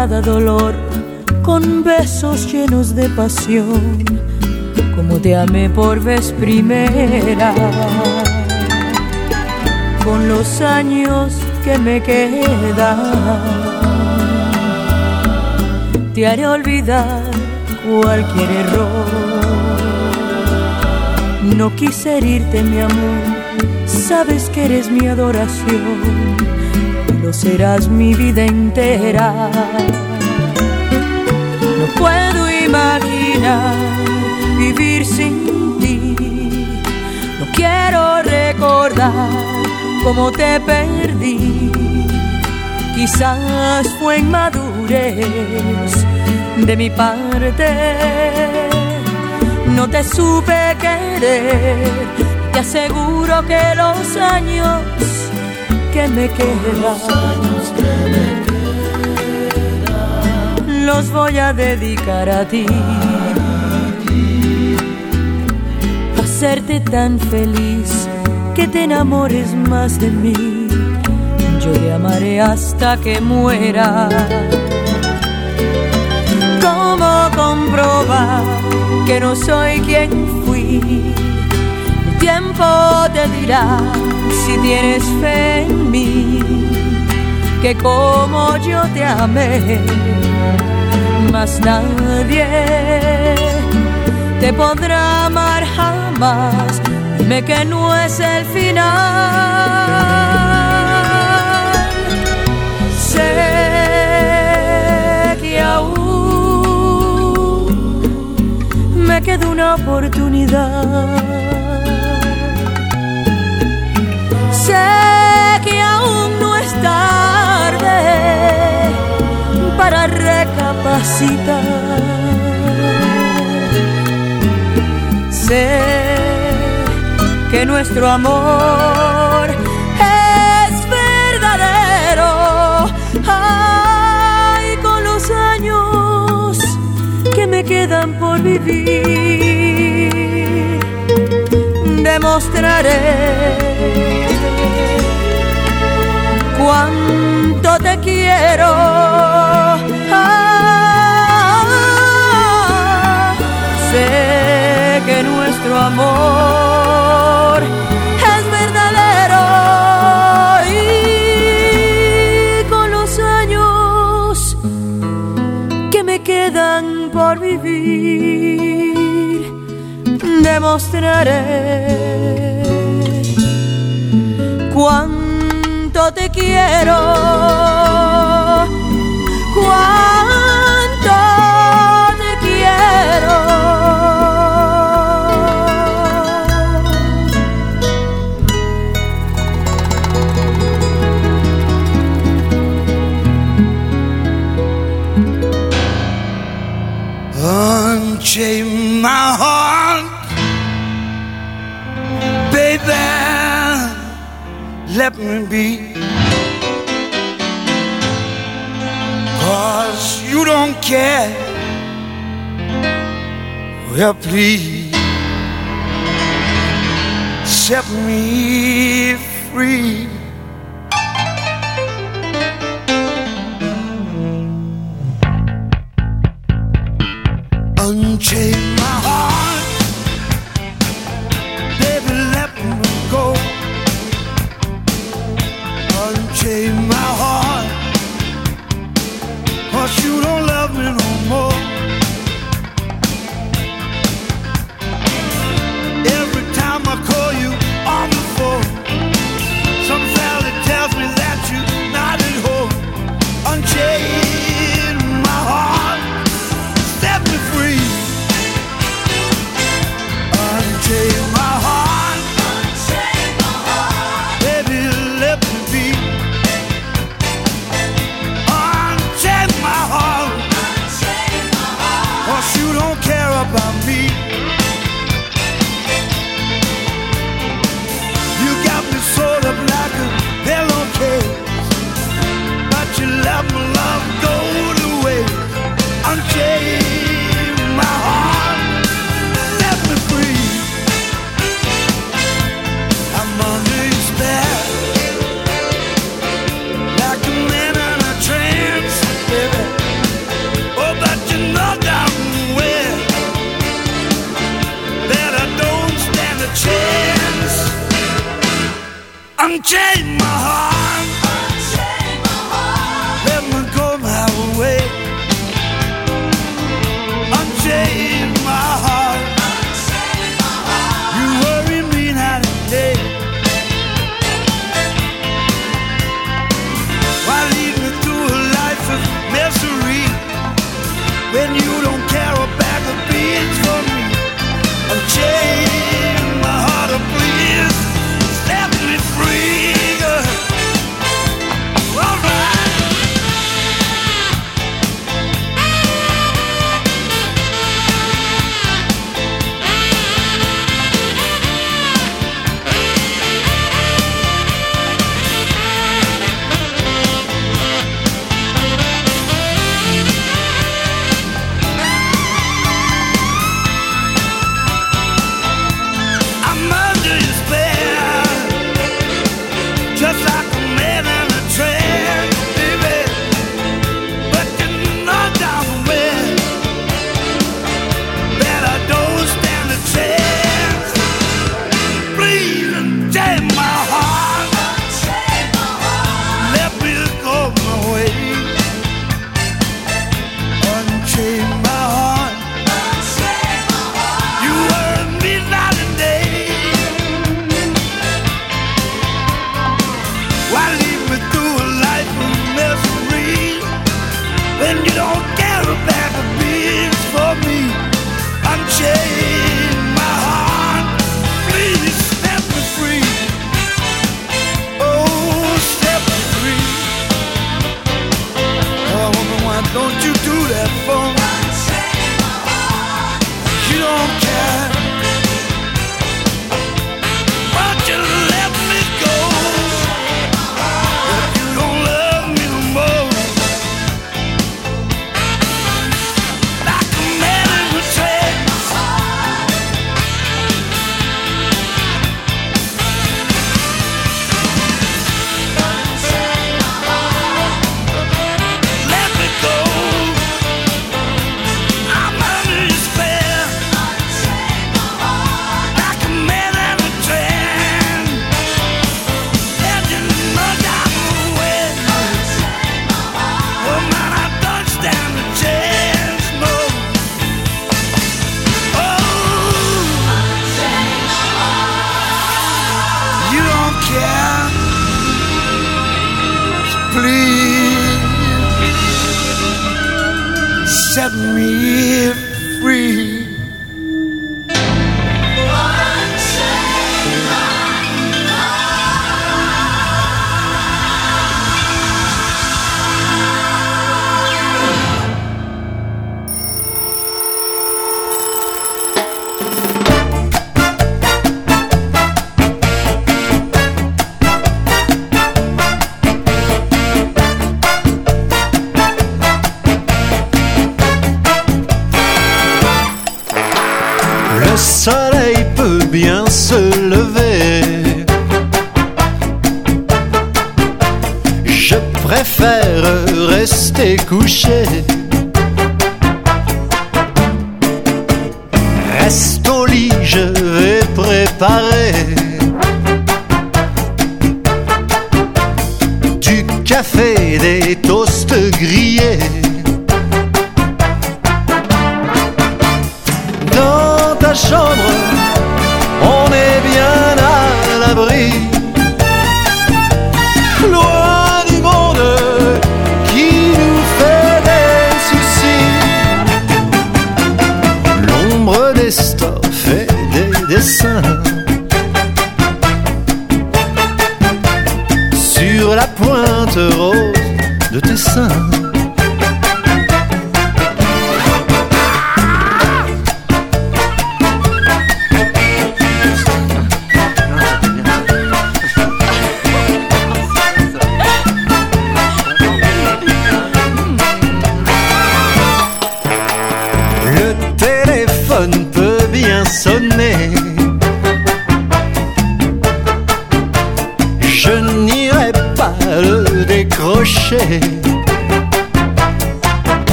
Cada dolor con besos llenos de pasión, como te amé por vez primera. Con los años que me quedan, te haré olvidar cualquier error. No quise herirte, mi amor, sabes que eres mi adoración, serás mi vida entera. No puedo imaginar vivir sin ti, no quiero recordar cómo te perdí. Quizás fue inmadurez de mi parte. No te supe querer, te aseguro que los años que me quedan los voy a dedicar a ti. Hacerte tan feliz que te enamores más de mí. Yo te amaré hasta que muera. ¿Cómo comprobar que no soy quien fui? El tiempo te dirá si tienes fe en mí, que como yo te amé, más nadie te podrá amar jamás. Dime que no es el final. Sé que aún me queda una oportunidad Que aún no es tarde para recapacitar. Sé que nuestro amor es verdadero. Ay, con los años que me quedan por vivir, demostraré cuánto te quiero. Ah, sé que nuestro amor es verdadero y con los años que me quedan por vivir demostraré cuánto quiero. Well, please set me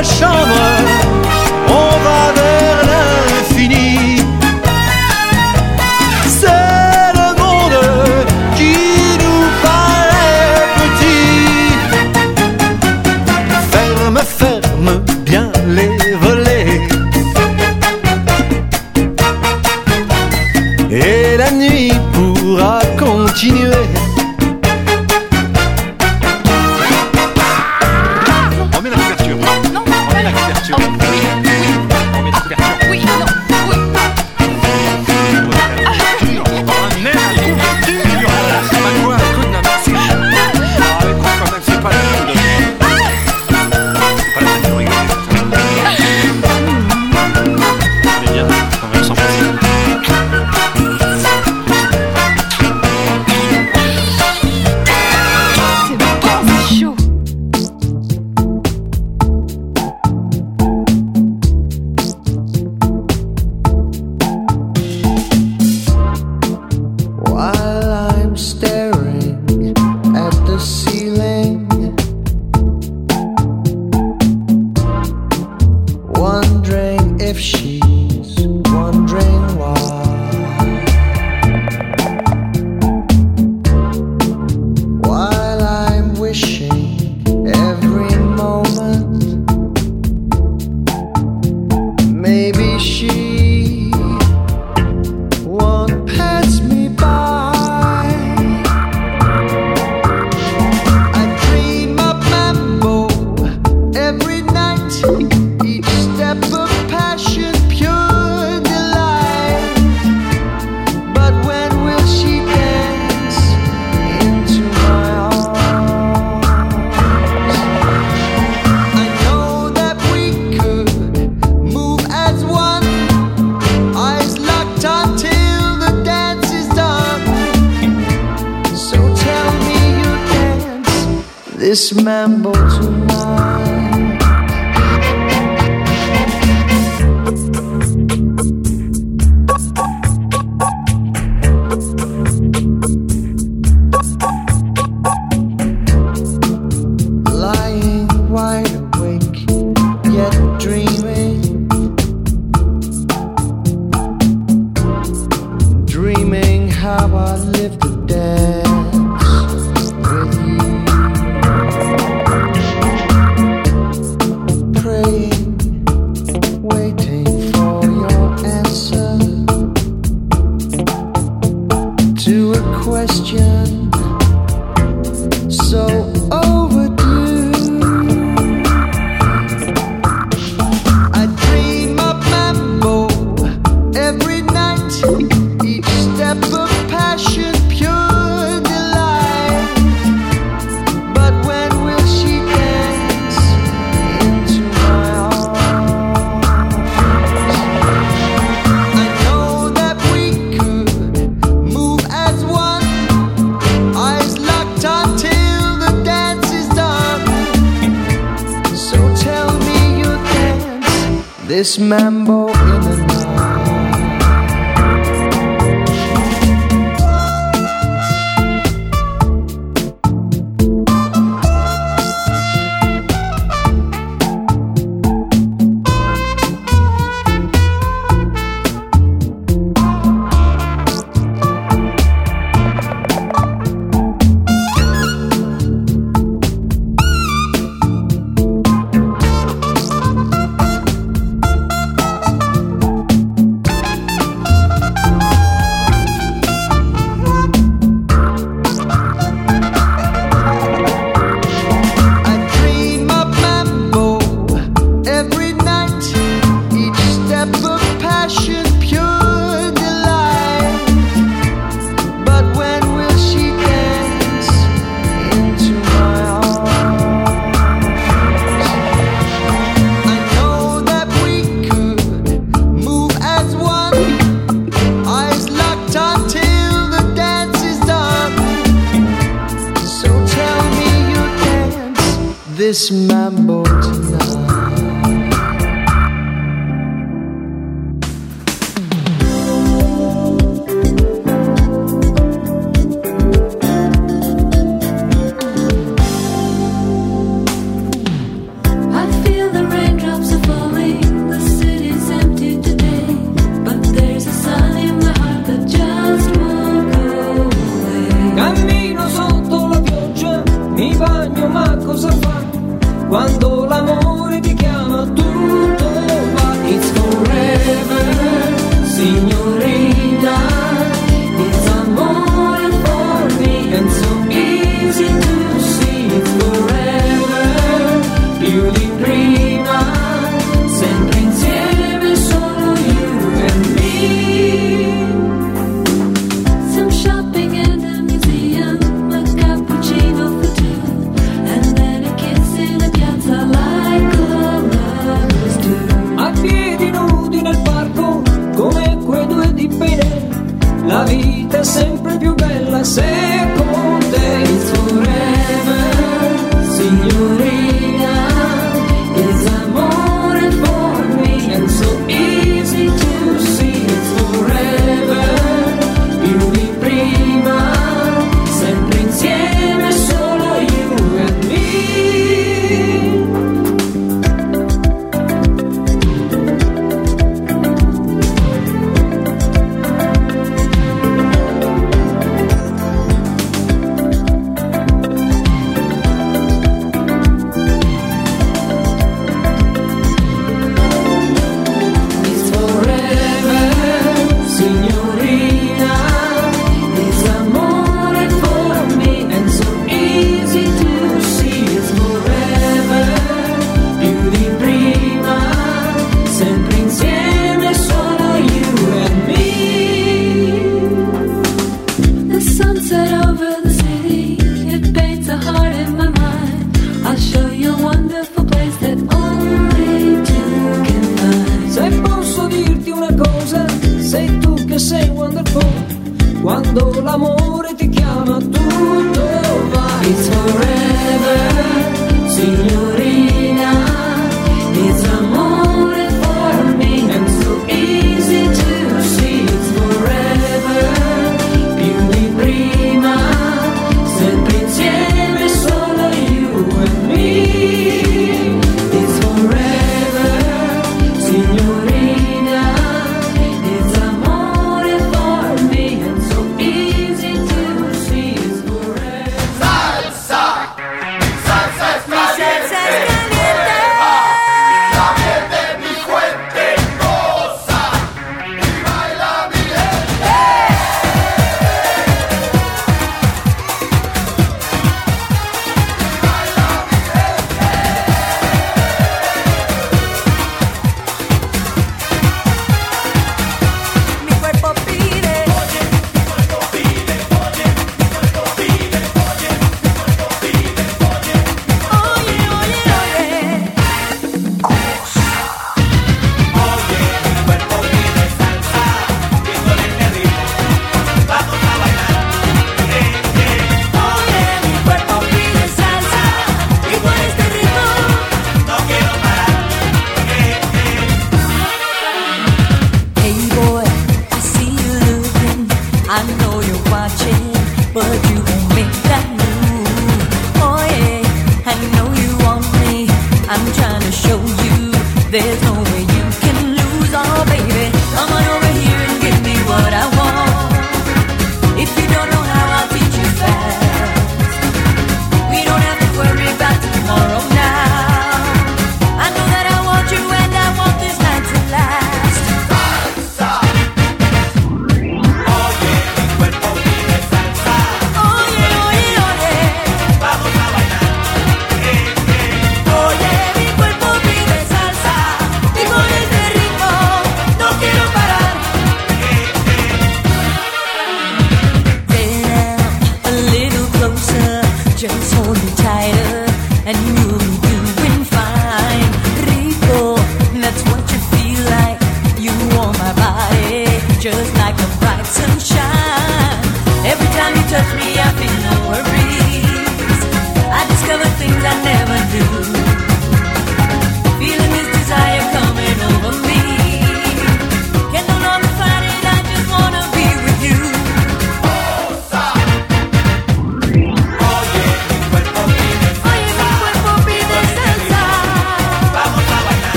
yaşamak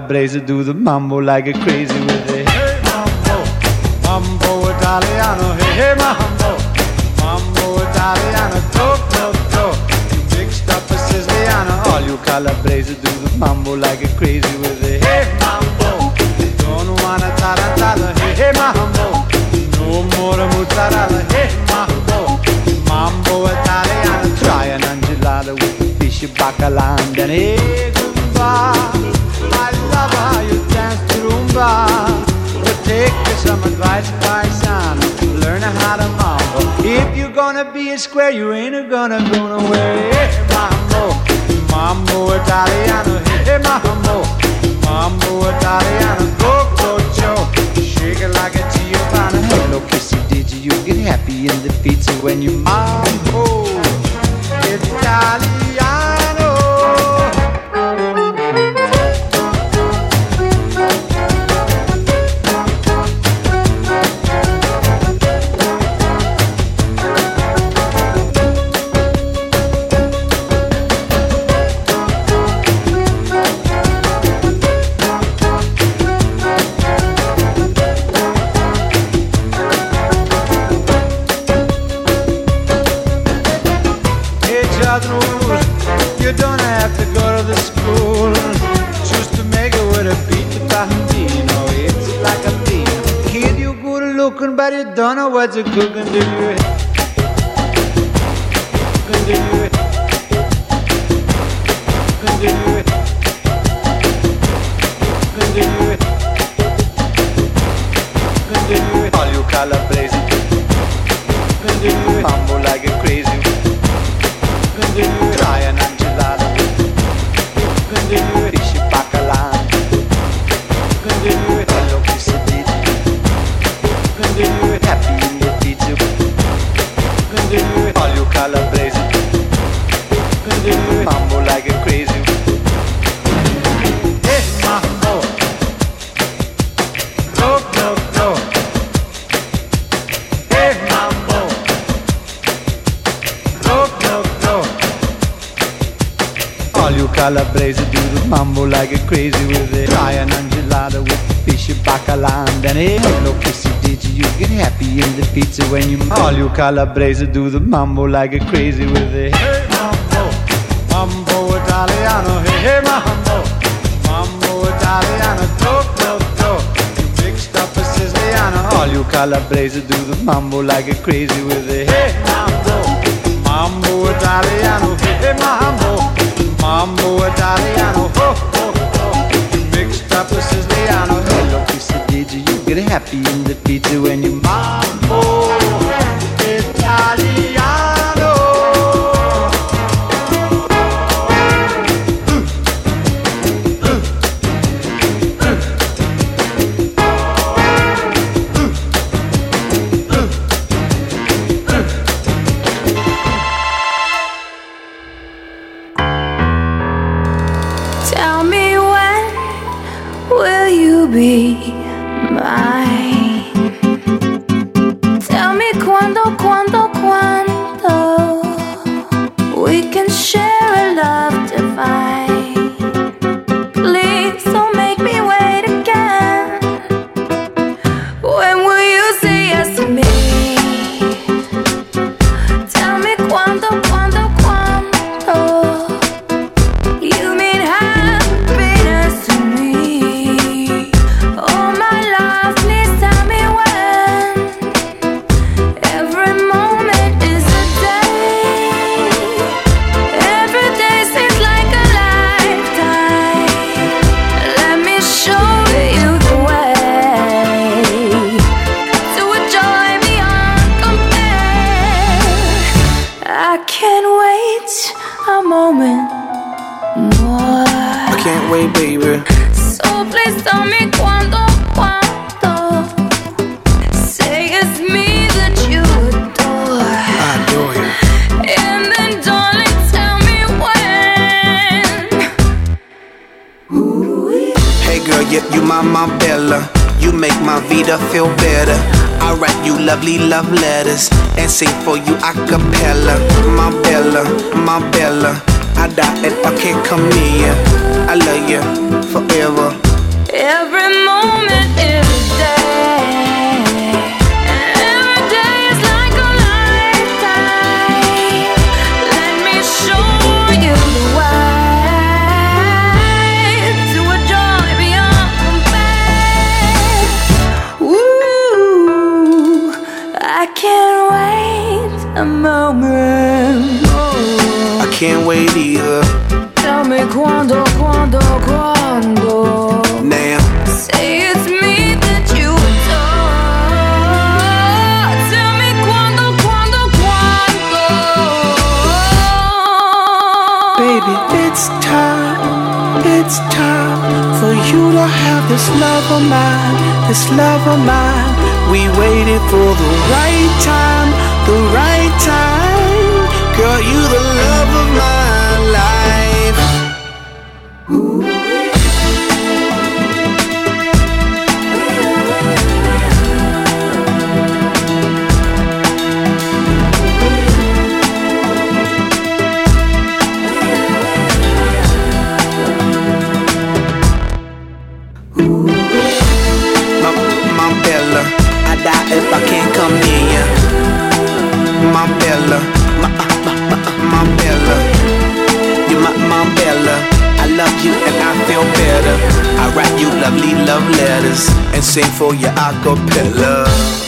Blazer, do the mambo like a crazy with it. what you're cooking, do you? Calabrese do the mambo like a crazy with it. hey mambo, mambo Italiano, hey hey mambo, mambo Italiano, do do do. You mixed up a Siciliano. All you Calabrese do the mambo like a crazy with it. hey mambo, mambo Italiano, hey hey mambo, mambo Italiano, Oh oh ho. You mixed up a Siciliano. Hello, Pizza DJ, you get happy in the pizza when you mambo. this love of mine, this love of mine. We waited for the right time, the right you lovely love letters and sing for your acapella.